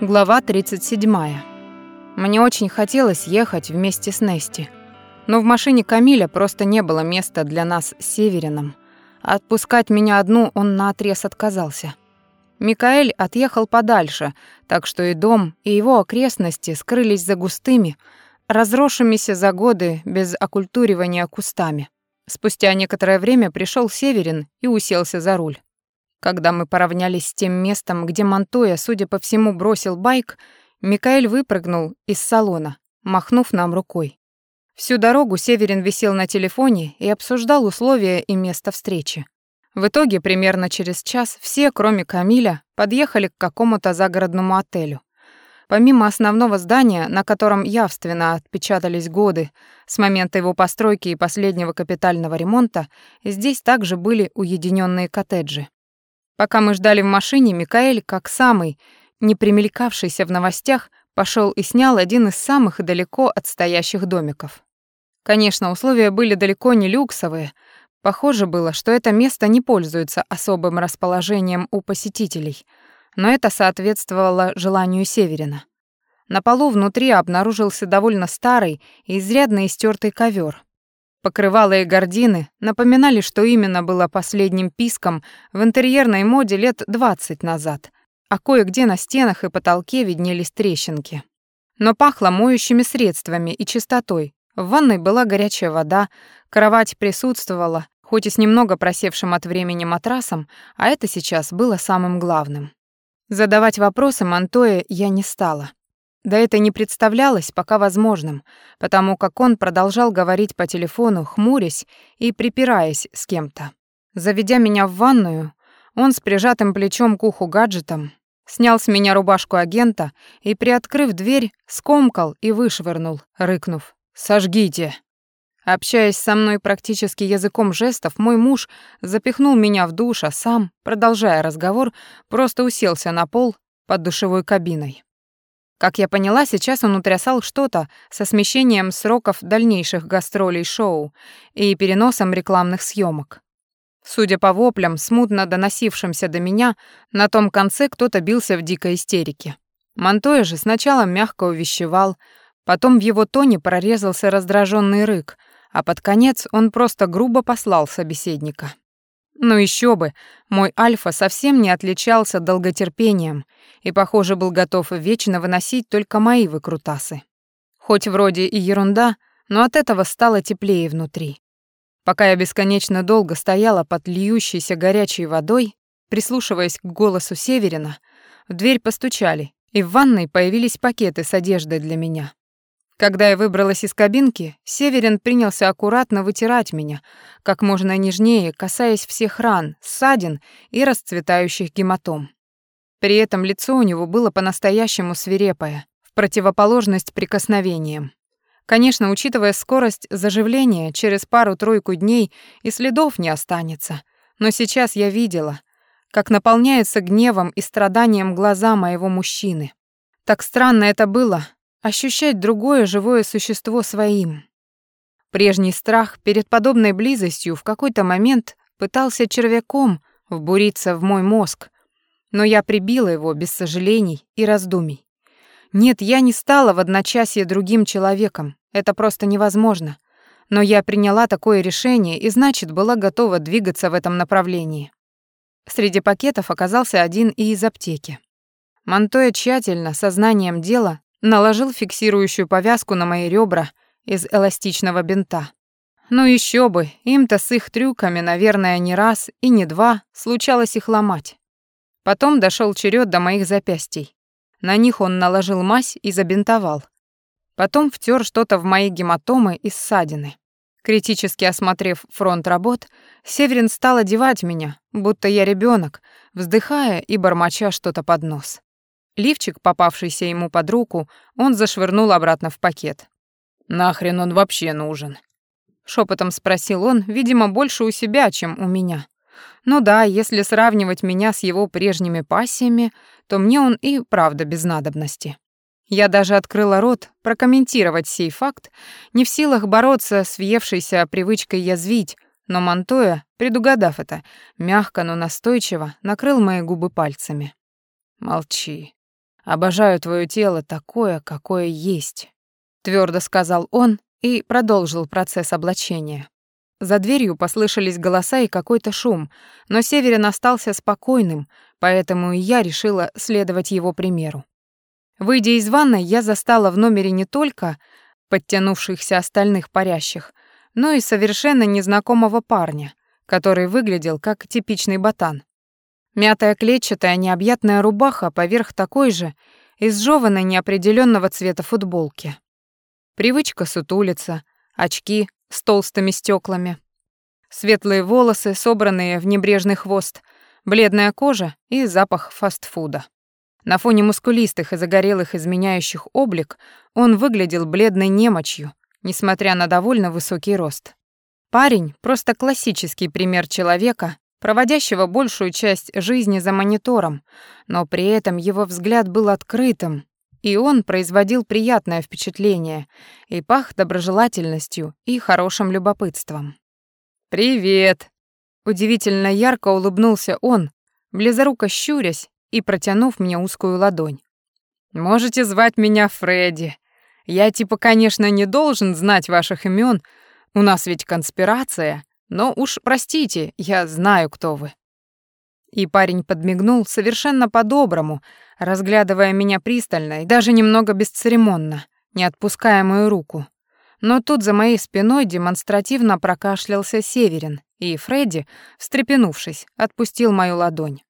Глава 37. Мне очень хотелось ехать вместе с Нести. Но в машине Камиля просто не было места для нас с Северином. отпускать меня одну он наотрез отказался. Микаэль отъехал подальше, так что и дом, и его окрестности скрылись за густыми, разросшимися за годы без окультуривания кустами. Спустя некоторое время пришел Северин и уселся за руль. Когда мы поравнялись с тем местом, где Монтоя, судя по всему, бросил байк, Микаэль выпрыгнул из салона, махнув нам рукой. Всю дорогу Северин висел на телефоне и обсуждал условия и место встречи. В итоге, примерно через час, все, кроме Камиля, подъехали к какому-то загородному отелю. Помимо основного здания, на котором явственно отпечатались годы с момента его постройки и последнего капитального ремонта, здесь также были уединенные коттеджи. Пока мы ждали в машине, Микаэль, как самый, не примелькавшийся в новостях, пошел и снял один из самых далеко отстоящих домиков. Конечно, условия были далеко не люксовые. Похоже было, что это место не пользуется особым расположением у посетителей, но это соответствовало желанию Северина. На полу внутри обнаружился довольно старый и изрядно истертый ковер, Покрывала и гардины напоминали, что именно было последним писком в интерьерной моде лет 20 назад, а кое-где на стенах и потолке виднелись трещинки. Но пахло моющими средствами и чистотой. В ванной была горячая вода, кровать присутствовала, хоть и с немного просевшим от времени матрасом, а это сейчас было самым главным. Задавать вопросы Монтое я не стала. Да это не представлялось пока возможным, потому как он продолжал говорить по телефону, хмурясь и припираясь с кем-то. Заведя меня в ванную, он с прижатым плечом к уху гаджетом снял с меня рубашку агента и, приоткрыв дверь, скомкал и вышвырнул, рыкнув «Сожгите!». Общаясь со мной практически языком жестов, мой муж запихнул меня в душ, а сам, продолжая разговор, просто уселся на пол под душевой кабиной. Как я поняла, сейчас он утрясал что-то со смещением сроков дальнейших гастролей шоу и переносом рекламных съемок. Судя по воплям, смутно доносившимся до меня, на том конце кто-то бился в дикой истерике. Монтоя же сначала мягко увещевал, потом в его тоне прорезался раздраженный рык, а под конец он просто грубо послал собеседника. Ну еще бы, мой Альфа совсем не отличался долготерпением и, похоже, был готов вечно выносить только мои выкрутасы. Хоть вроде и ерунда, но от этого стало теплее внутри. Пока я бесконечно долго стояла под льющейся горячей водой, прислушиваясь к голосу Северина, в дверь постучали, и в ванной появились пакеты с одеждой для меня. Когда я выбралась из кабинки, Северин принялся аккуратно вытирать меня, как можно нежнее, касаясь всех ран, ссадин и расцветающих гематом. При этом лицо у него было по-настоящему свирепое, в противоположность прикосновениям. Конечно, учитывая скорость заживления, через пару-тройку дней и следов не останется. Но сейчас я видела, как наполняются гневом и страданием глаза моего мужчины. Так странно это было, ощущать другое живое существо своим. Прежний страх перед подобной близостью в какой-то момент пытался червяком вбуриться в мой мозг, но я прибила его без сожалений и раздумий. Нет, я не стала в одночасье другим человеком, это просто невозможно. Но я приняла такое решение и, значит, была готова двигаться в этом направлении. Среди пакетов оказался один и из аптеки. Монтоя тщательно, сознанием дела, наложил фиксирующую повязку на мои ребра из эластичного бинта. Ну еще бы, им-то с их трюками, наверное, не раз и не два случалось их ломать. Потом дошел черед до моих запястий. На них он наложил мазь и забинтовал. Потом втер что-то в мои гематомы и ссадины. Критически осмотрев фронт работ, Северин стал одевать меня, будто я ребенок, вздыхая и бормоча что-то под нос. Лифчик, попавшийся ему под руку, он зашвырнул обратно в пакет. «Нахрен он вообще нужен?» Шепотом спросил он, видимо, больше у себя, чем у меня. Ну да, если сравнивать меня с его прежними пассиями, то мне он и правда без надобности. Я даже открыла рот прокомментировать сей факт, не в силах бороться с въевшейся привычкой язвить, но Монтоя, предугадав это, мягко, но настойчиво накрыл мои губы пальцами. «Молчи», Обожаю твое тело такое, какое есть, твердо сказал он и продолжил процесс облачения. За дверью послышались голоса и какой-то шум, но Северин остался спокойным, поэтому и я решила следовать его примеру. Выйдя из ванной, я застала в номере не только подтянувшихся остальных парящих, но и совершенно незнакомого парня, который выглядел как типичный ботан. Мятая клетчатая необъятная рубаха поверх такой же, изжеванной неопределенного цвета футболки. Привычка сутулиться, очки с толстыми стеклами, светлые волосы, собранные в небрежный хвост, бледная кожа и запах фастфуда. На фоне мускулистых и загорелых изменяющих облик он выглядел бледной немочью, несмотря на довольно высокий рост. Парень — просто классический пример человека, проводящего большую часть жизни за монитором, но при этом его взгляд был открытым, и он производил приятное впечатление и пах доброжелательностью и хорошим любопытством. «Привет!» Удивительно ярко улыбнулся он, близоруко щурясь и протянув мне узкую ладонь. «Можете звать меня Фредди. Я типа, конечно, не должен знать ваших имен, у нас ведь конспирация, но уж простите, я знаю, кто вы». И парень подмигнул совершенно по-доброму, разглядывая меня пристально и даже немного бесцеремонно, не отпуская мою руку. Но тут за моей спиной демонстративно прокашлялся Северин, и Фредди, встрепенувшись, отпустил мою ладонь.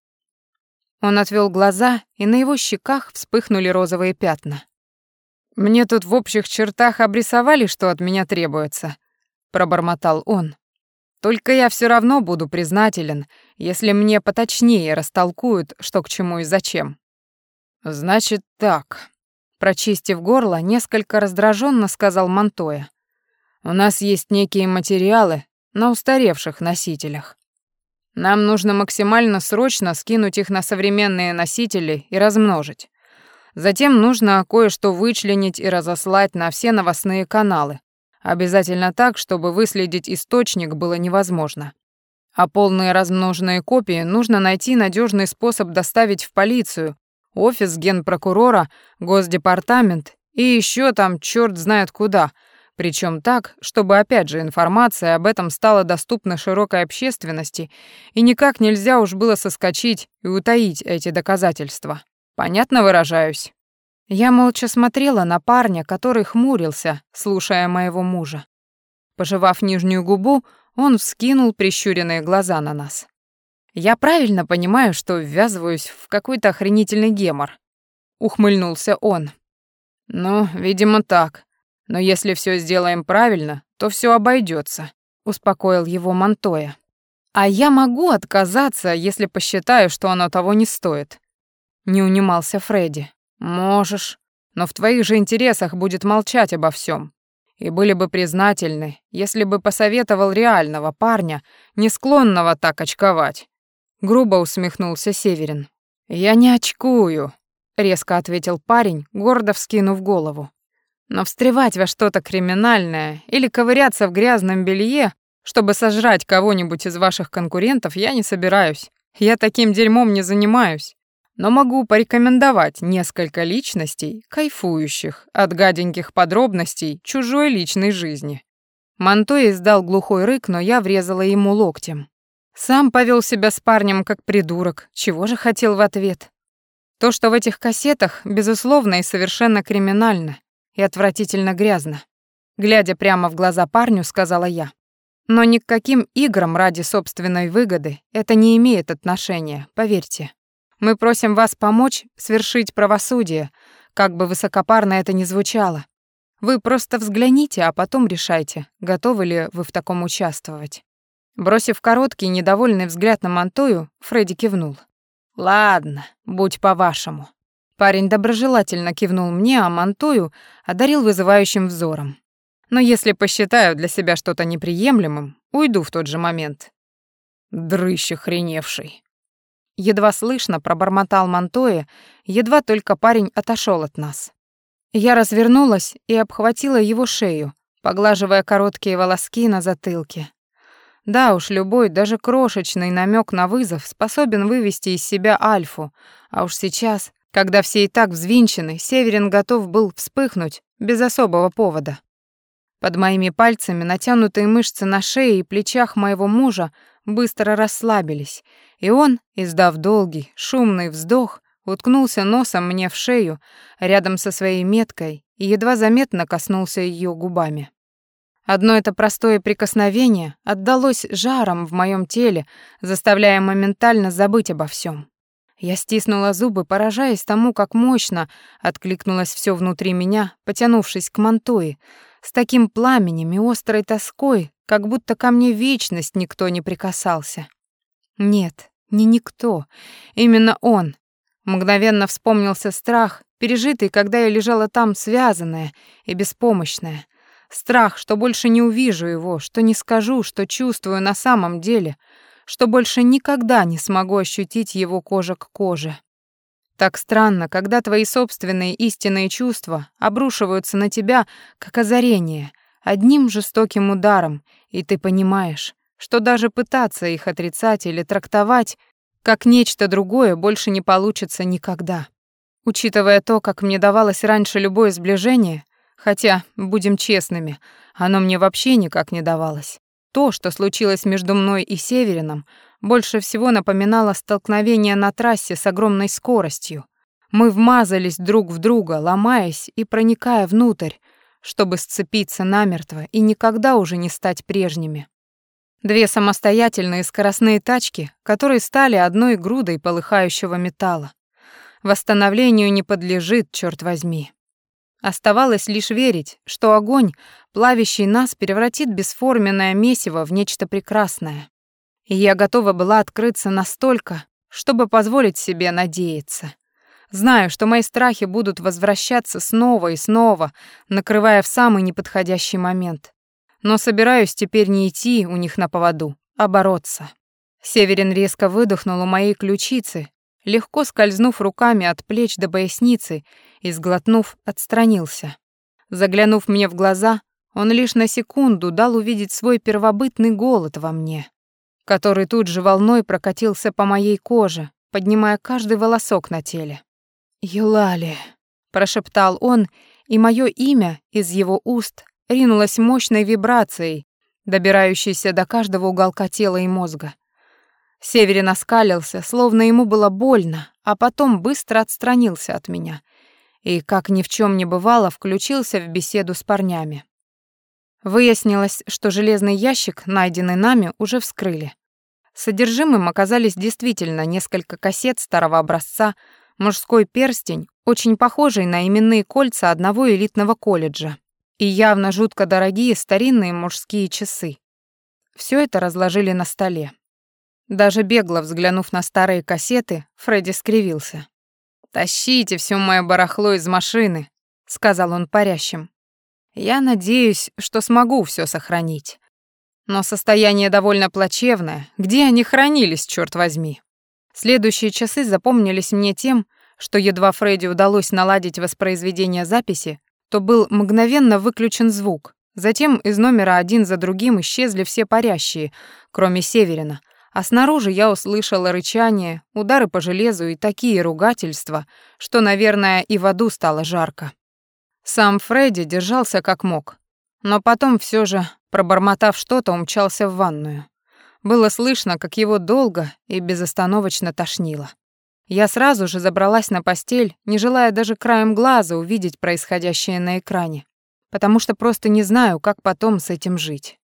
Он отвел глаза, и на его щеках вспыхнули розовые пятна. «Мне тут в общих чертах обрисовали, что от меня требуется», — пробормотал он. «Только я все равно буду признателен, если мне поточнее растолкуют, что к чему и зачем». «Значит так», — прочистив горло, несколько раздраженно сказал Монтоя. «У нас есть некие материалы на устаревших носителях. Нам нужно максимально срочно скинуть их на современные носители и размножить. Затем нужно кое-что вычленить и разослать на все новостные каналы. Обязательно так, чтобы выследить источник было невозможно. А полные размноженные копии нужно найти надежный способ доставить в полицию, офис генпрокурора, госдепартамент и еще там черт знает куда, причем так, чтобы опять же информация об этом стала доступна широкой общественности, и никак нельзя уж было соскочить и утаить эти доказательства. Понятно выражаюсь? Я молча смотрела на парня, который хмурился, слушая моего мужа. Пожевав нижнюю губу, он вскинул прищуренные глаза на нас. «Я правильно понимаю, что ввязываюсь в какой-то охренительный гемор?» Ухмыльнулся он. «Ну, видимо, так. Но если все сделаем правильно, то все обойдется, успокоил его Монтоя. А я могу отказаться, если посчитаю, что оно того не стоит. Не унимался Фредди. Можешь, но в твоих же интересах будет молчать обо всем. И были бы признательны, если бы посоветовал реального парня, не склонного так очковать. Грубо усмехнулся Северин. Я не очкую, резко ответил парень, гордо вскинув голову. Но встревать во что-то криминальное или ковыряться в грязном белье, чтобы сожрать кого-нибудь из ваших конкурентов, я не собираюсь. Я таким дерьмом не занимаюсь. Но могу порекомендовать несколько личностей, кайфующих от гаденьких подробностей чужой личной жизни. Монтой издал глухой рык, но я врезала ему локтем. Сам повел себя с парнем как придурок. Чего же хотел в ответ? То, что в этих кассетах, безусловно и совершенно криминально и отвратительно грязно. Глядя прямо в глаза парню, сказала я. Но ни к каким играм ради собственной выгоды это не имеет отношения, поверьте. Мы просим вас помочь свершить правосудие, как бы высокопарно это ни звучало. Вы просто взгляните, а потом решайте, готовы ли вы в таком участвовать. Бросив короткий недовольный взгляд на Монтою, Фредди кивнул. «Ладно, будь по-вашему». Парень доброжелательно кивнул мне, а Мантою одарил вызывающим взором. Но если посчитаю для себя что-то неприемлемым, уйду в тот же момент. Дрыщ охреневший. Едва слышно пробормотал Мантоя, едва только парень отошел от нас. Я развернулась и обхватила его шею, поглаживая короткие волоски на затылке. Да уж, любой, даже крошечный намек на вызов способен вывести из себя альфу, а уж сейчас Когда все и так взвинчены, Северин готов был вспыхнуть без особого повода. Под моими пальцами натянутые мышцы на шее и плечах моего мужа быстро расслабились, и он, издав долгий, шумный вздох, уткнулся носом мне в шею рядом со своей меткой и едва заметно коснулся ее губами. Одно это простое прикосновение отдалось жаром в моем теле, заставляя моментально забыть обо всем. Я стиснула зубы, поражаясь тому, как мощно откликнулось все внутри меня, потянувшись к Мантуи, с таким пламенем и острой тоской, как будто ко мне вечность никто не прикасался. Нет, не никто, именно он. Мгновенно вспомнился страх, пережитый, когда я лежала там связанная и беспомощная. Страх, что больше не увижу его, что не скажу, что чувствую на самом деле — что больше никогда не смогу ощутить его кожа к коже. Так странно, когда твои собственные истинные чувства обрушиваются на тебя, как озарение, одним жестоким ударом, и ты понимаешь, что даже пытаться их отрицать или трактовать как нечто другое больше не получится никогда. Учитывая то, как мне давалось раньше любое сближение, хотя, будем честными, оно мне вообще никак не давалось, то, что случилось между мной и Северином, больше всего напоминало столкновение на трассе с огромной скоростью. Мы вмазались друг в друга, ломаясь и проникая внутрь, чтобы сцепиться намертво и никогда уже не стать прежними. Две самостоятельные скоростные тачки, которые стали одной грудой полыхающего металла. Восстановлению не подлежит, черт возьми. Оставалось лишь верить, что огонь, плавящий нас, превратит бесформенное месиво в нечто прекрасное. И я готова была открыться настолько, чтобы позволить себе надеяться. Знаю, что мои страхи будут возвращаться снова и снова, накрывая в самый неподходящий момент. Но собираюсь теперь не идти у них на поводу, а бороться. Северин резко выдохнул у моей ключицы, легко скользнув руками от плеч до поясницы и, сглотнув, отстранился. Заглянув мне в глаза, он лишь на секунду дал увидеть свой первобытный голод во мне, который тут же волной прокатился по моей коже, поднимая каждый волосок на теле. «Юлали», — прошептал он, и мое имя из его уст ринулось мощной вибрацией, добирающейся до каждого уголка тела и мозга. Северин оскалился, словно ему было больно, а потом быстро отстранился от меня и, как ни в чем не бывало, включился в беседу с парнями. Выяснилось, что железный ящик, найденный нами, уже вскрыли. Содержимым оказались действительно несколько кассет старого образца, мужской перстень, очень похожий на именные кольца одного элитного колледжа, и явно жутко дорогие старинные мужские часы. Все это разложили на столе. Даже бегло взглянув на старые кассеты, Фредди скривился. «Тащите все мое барахло из машины», — сказал он парящим. «Я надеюсь, что смогу все сохранить. Но состояние довольно плачевное. Где они хранились, черт возьми?» Следующие часы запомнились мне тем, что едва Фредди удалось наладить воспроизведение записи, то был мгновенно выключен звук. Затем из номера один за другим исчезли все парящие, кроме Северина, а снаружи я услышала рычание, удары по железу и такие ругательства, что, наверное, и в аду стало жарко. Сам Фредди держался как мог, но потом все же, пробормотав что-то, умчался в ванную. Было слышно, как его долго и безостановочно тошнило. Я сразу же забралась на постель, не желая даже краем глаза увидеть происходящее на экране, потому что просто не знаю, как потом с этим жить.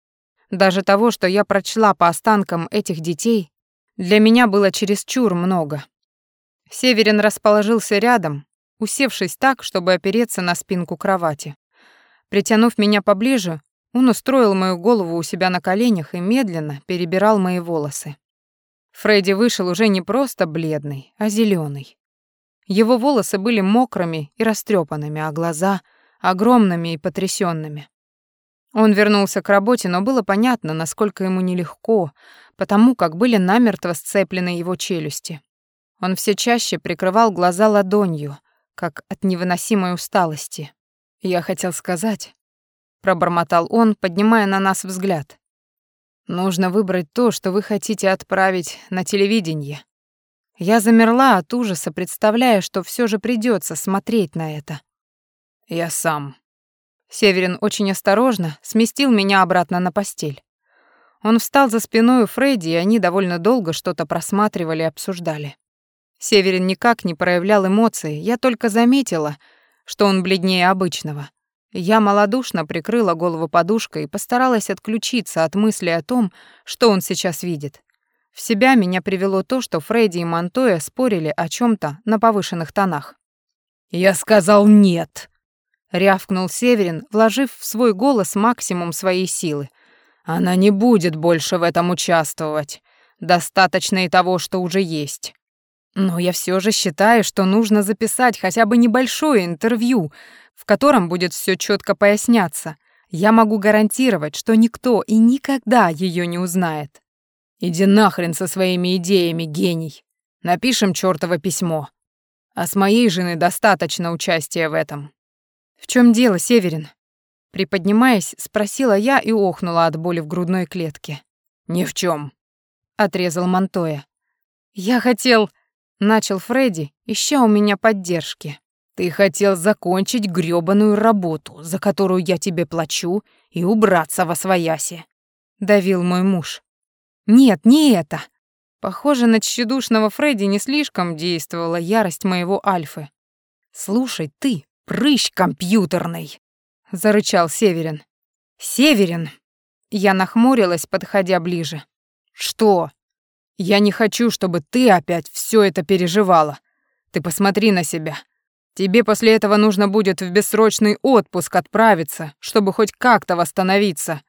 Даже того, что я прочла по останкам этих детей, для меня было чересчур много. Северин расположился рядом, усевшись так, чтобы опереться на спинку кровати. Притянув меня поближе, он устроил мою голову у себя на коленях и медленно перебирал мои волосы. Фредди вышел уже не просто бледный, а зеленый. Его волосы были мокрыми и растрепанными, а глаза — огромными и потрясенными. Он вернулся к работе, но было понятно, насколько ему нелегко, потому как были намертво сцеплены его челюсти. Он все чаще прикрывал глаза ладонью, как от невыносимой усталости. «Я хотел сказать», — пробормотал он, поднимая на нас взгляд. «Нужно выбрать то, что вы хотите отправить на телевидение. Я замерла от ужаса, представляя, что все же придется смотреть на это. «Я сам». Северин очень осторожно сместил меня обратно на постель. Он встал за спиной у Фредди, и они довольно долго что-то просматривали и обсуждали. Северин никак не проявлял эмоций, я только заметила, что он бледнее обычного. Я малодушно прикрыла голову подушкой и постаралась отключиться от мысли о том, что он сейчас видит. В себя меня привело то, что Фредди и Монтоя спорили о чем то на повышенных тонах. «Я сказал нет!» — рявкнул Северин, вложив в свой голос максимум своей силы. «Она не будет больше в этом участвовать. Достаточно и того, что уже есть». Но я все же считаю, что нужно записать хотя бы небольшое интервью, в котором будет все четко поясняться. Я могу гарантировать, что никто и никогда ее не узнает. Иди нахрен со своими идеями, гений. Напишем чёртово письмо. А с моей жены достаточно участия в этом. В чем дело, Северин? Приподнимаясь, спросила я и охнула от боли в грудной клетке. Ни в чем, отрезал Монтоя. Я хотел начал Фредди, ища у меня поддержки. Ты хотел закончить грёбаную работу, за которую я тебе плачу, и убраться во свояси, давил мой муж. Нет, не это. Похоже, на тщедушного Фредди не слишком действовала ярость моего Альфы. Слушай, ты, прыщ компьютерный, зарычал Северин. Северин. Я нахмурилась, подходя ближе. Что? Я не хочу, чтобы ты опять все это переживала. Ты посмотри на себя. Тебе после этого нужно будет в бессрочный отпуск отправиться, чтобы хоть как-то восстановиться.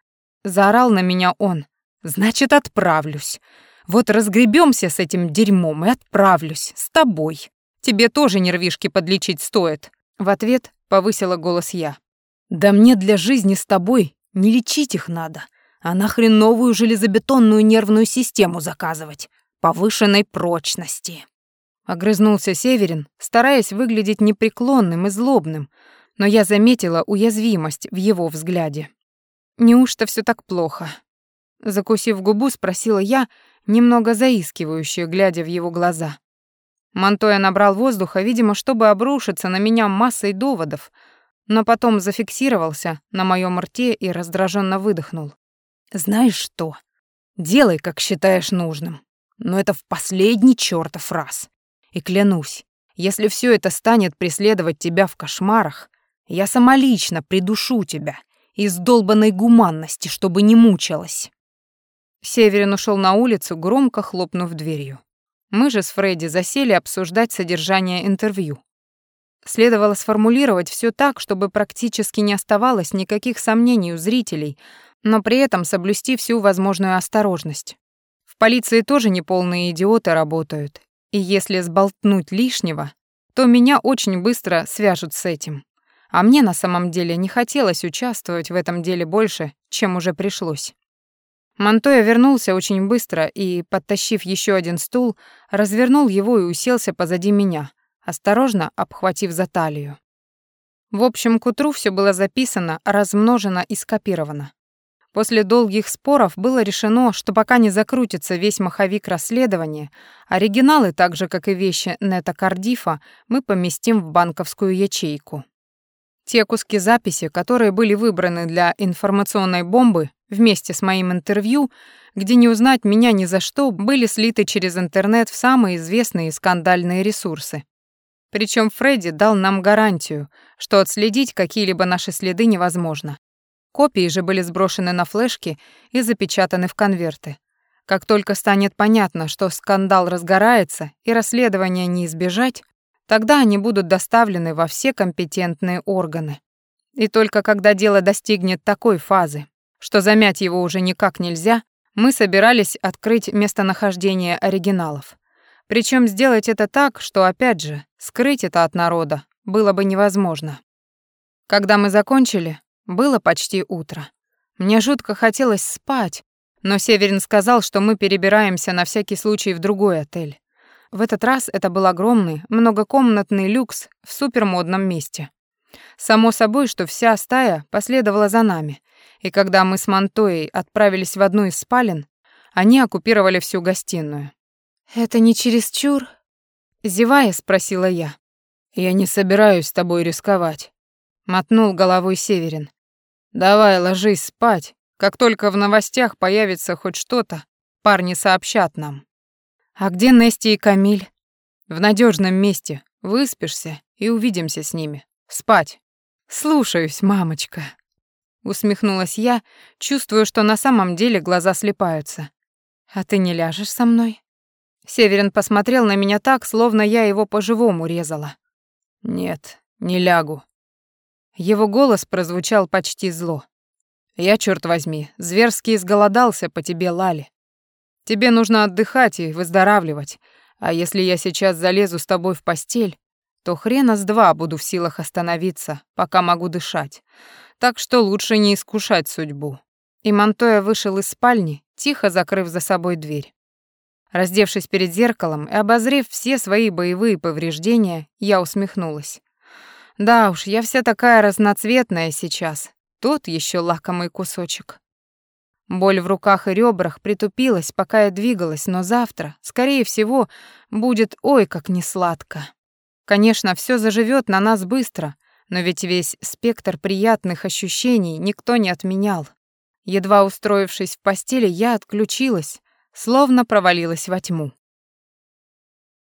Заорал на меня он. Значит, отправлюсь. Вот разгребемся с этим дерьмом и отправлюсь с тобой. Тебе тоже нервишки подлечить стоит. В ответ повысила голос я. Да мне для жизни с тобой не лечить их надо а нахрен новую железобетонную нервную систему заказывать повышенной прочности. Огрызнулся Северин, стараясь выглядеть непреклонным и злобным, но я заметила уязвимость в его взгляде. Неужто все так плохо? Закусив губу, спросила я, немного заискивающе, глядя в его глаза. Монтоя набрал воздуха, видимо, чтобы обрушиться на меня массой доводов, но потом зафиксировался на моем рте и раздраженно выдохнул. Знаешь что? Делай, как считаешь нужным. Но это в последний чертов раз. И клянусь, если все это станет преследовать тебя в кошмарах, я самолично придушу тебя из долбанной гуманности, чтобы не мучилась. Северин ушел на улицу, громко хлопнув дверью. Мы же с Фредди засели обсуждать содержание интервью. Следовало сформулировать все так, чтобы практически не оставалось никаких сомнений у зрителей но при этом соблюсти всю возможную осторожность. В полиции тоже неполные идиоты работают, и если сболтнуть лишнего, то меня очень быстро свяжут с этим. А мне на самом деле не хотелось участвовать в этом деле больше, чем уже пришлось. Монтоя вернулся очень быстро и, подтащив еще один стул, развернул его и уселся позади меня, осторожно обхватив за талию. В общем, к утру все было записано, размножено и скопировано. После долгих споров было решено, что пока не закрутится весь маховик расследования, оригиналы, так же как и вещи Нета Кардифа, мы поместим в банковскую ячейку. Те куски записи, которые были выбраны для информационной бомбы вместе с моим интервью, где не узнать меня ни за что, были слиты через интернет в самые известные скандальные ресурсы. Причем Фредди дал нам гарантию, что отследить какие-либо наши следы невозможно. Копии же были сброшены на флешки и запечатаны в конверты. Как только станет понятно, что скандал разгорается и расследования не избежать, тогда они будут доставлены во все компетентные органы. И только когда дело достигнет такой фазы, что замять его уже никак нельзя, мы собирались открыть местонахождение оригиналов. Причем сделать это так, что, опять же, скрыть это от народа было бы невозможно. Когда мы закончили, было почти утро. Мне жутко хотелось спать, но Северин сказал, что мы перебираемся на всякий случай в другой отель. В этот раз это был огромный, многокомнатный люкс в супермодном месте. Само собой, что вся стая последовала за нами, и когда мы с Монтоей отправились в одну из спален, они оккупировали всю гостиную. Это не чересчур? Зевая, спросила я. Я не собираюсь с тобой рисковать. Мотнул головой Северин. Давай, ложись спать. Как только в новостях появится хоть что-то, парни сообщат нам. А где Нести и Камиль? В надежном месте. Выспишься и увидимся с ними. Спать. Слушаюсь, мамочка. Усмехнулась я, чувствую, что на самом деле глаза слепаются. А ты не ляжешь со мной? Северин посмотрел на меня так, словно я его по-живому резала. Нет, не лягу. Его голос прозвучал почти зло. Я, черт возьми, зверски изголодался по тебе, Лали. Тебе нужно отдыхать и выздоравливать, а если я сейчас залезу с тобой в постель, то хрена с два буду в силах остановиться, пока могу дышать. Так что лучше не искушать судьбу. И Монтоя вышел из спальни, тихо закрыв за собой дверь. Раздевшись перед зеркалом и обозрев все свои боевые повреждения, я усмехнулась. Да уж, я вся такая разноцветная сейчас. Тот еще лакомый кусочек. Боль в руках и ребрах притупилась, пока я двигалась, но завтра, скорее всего, будет ой как несладко. Конечно, все заживет на нас быстро, но ведь весь спектр приятных ощущений никто не отменял. Едва устроившись в постели, я отключилась, словно провалилась во тьму.